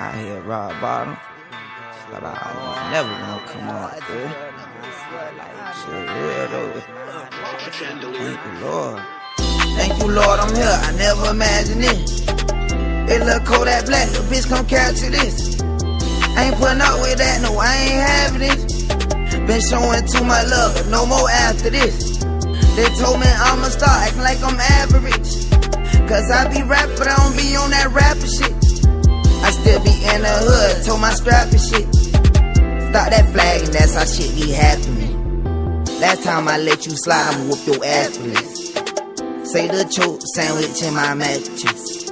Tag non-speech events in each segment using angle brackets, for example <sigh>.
I hear rock bottom. But I was never gonna come out, dude. Shit real though. Thank you, Lord. Thank you, Lord, I'm here. I never imagined it. It look cold that black, the bitch come capture this. Ain't putting up with that, no, I ain't having it. Been showing too much love, no more after this. They told me I'ma start acting like I'm average. Cause I be rap, but I don't be on that rapper shit. Still be in the hood, told my strap and shit. Stop that flag and that's how shit be happening. Last time I let you slide, I'ma whoop your ass for this. Say the choke sandwich in my mattress.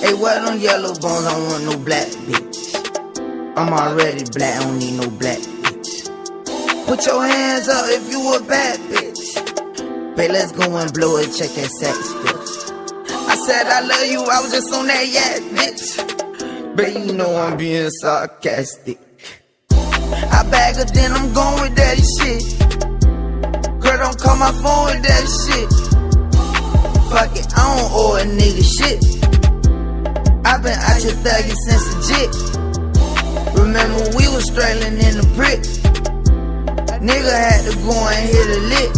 Hey, what on yellow bones? I don't want no black bitch. I'm already black, I don't need no black bitch. Put your hands up if you a bad bitch. Babe, let's go and blow it, check that sex bitch. I said I love you, I was just on that yeah, bitch. But you know I'm being sarcastic. I bag her, then I'm going with that shit. Girl, don't call my phone with that shit. Fuck it, I don't owe a nigga shit. i been out here thugging since the jit. Remember we was strangling in the brick. Nigga had to go and hit a lick.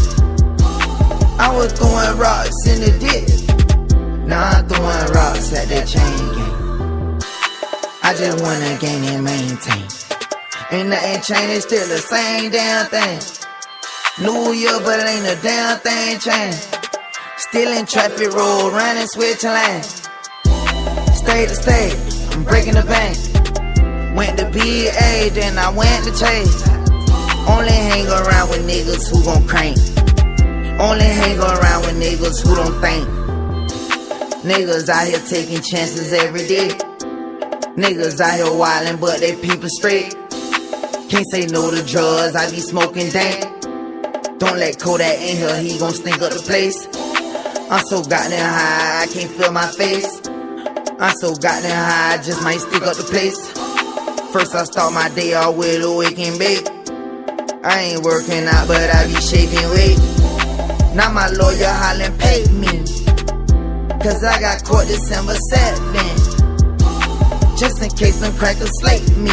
I was throwing rocks in the ditch. Now I'm throwing rocks at that chain just wanna gain and maintain. Ain't nothing changed, still the same damn thing. New Year, but it ain't a damn thing changed. Still in traffic road, running, switching lanes. State to state, I'm breaking the bank. Went to BA, then I went to Chase. Only hang around with niggas who gon' crank. Only hang around with niggas who don't think. Niggas out here taking chances every day. Niggas out here wildin', but they people straight. Can't say no to drugs, I be smoking dank. Don't let Kodak in here, he gon' stink up the place. I'm so goddamn high, I can't feel my face. I'm so goddamn high, I just might stick up the place. First I start my day off with a wake and bake. I ain't working out, but I be shaking weight. Now my lawyer hollin' pay me. Cause I got caught December 7th. Just in case them crackers slate me.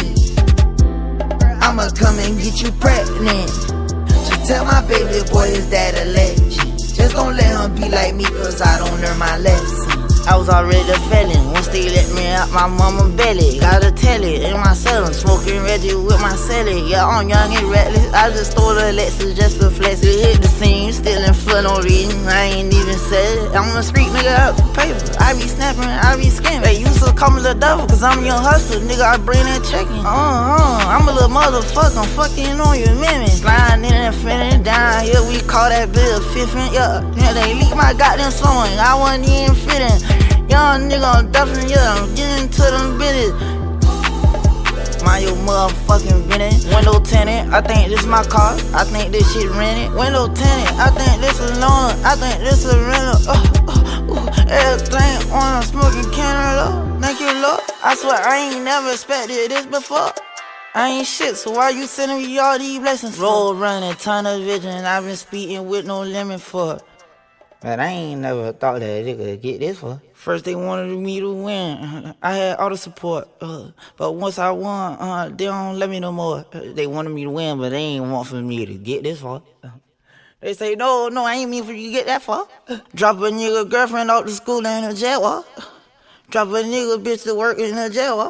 I'ma come and get you pregnant. Just tell my baby boy is that a legend. Just don't let him be like me, cause I don't learn my lesson. I was already a felon once they let me out my mama belly. Gotta tell it in my cell, I'm smoking Reggie with my celly. Yeah, I'm young and reckless. I just stole a Lexus just to flex it. Hit the scene, still in foot on reading. I ain't even said. I'm a street nigga out the paper. I be snapping, I be scamming. They used to call me the devil, cause I'm a young hustler. Nigga, I bring that checking. Uh, uh, I'm a little motherfucker. I'm fucking on your mimic. Sliding in and finning down here. We call that bill fiffing. Yeah, yeah, they leak my goddamn sewing. I wasn't even fitting. Young nigga I'm definitely, yeah, I'm getting to them bitches. Mind your motherfucking business. Window tinted, I think this my car. I think this shit rented. Window tinted, I think this is loan. I think this is rental. Uh, uh, uh, everything on a smoking Canada. Thank you, Lord. I swear I ain't never expected this before. I ain't shit, so why you sending me all these blessings? Roll running, ton of vision. I've been speaking with no limit for it. But I ain't never thought that they could get this far. First they wanted me to win. <laughs> I had all the support. Uh, but once I won, uh, they don't let me no more. Uh, they wanted me to win, but they ain't want for me to get this far. <laughs> They say, no, no, I ain't mean for you to get that far. <laughs> Drop a nigga girlfriend off to school in a jail. Drop a nigga bitch to work in a jail.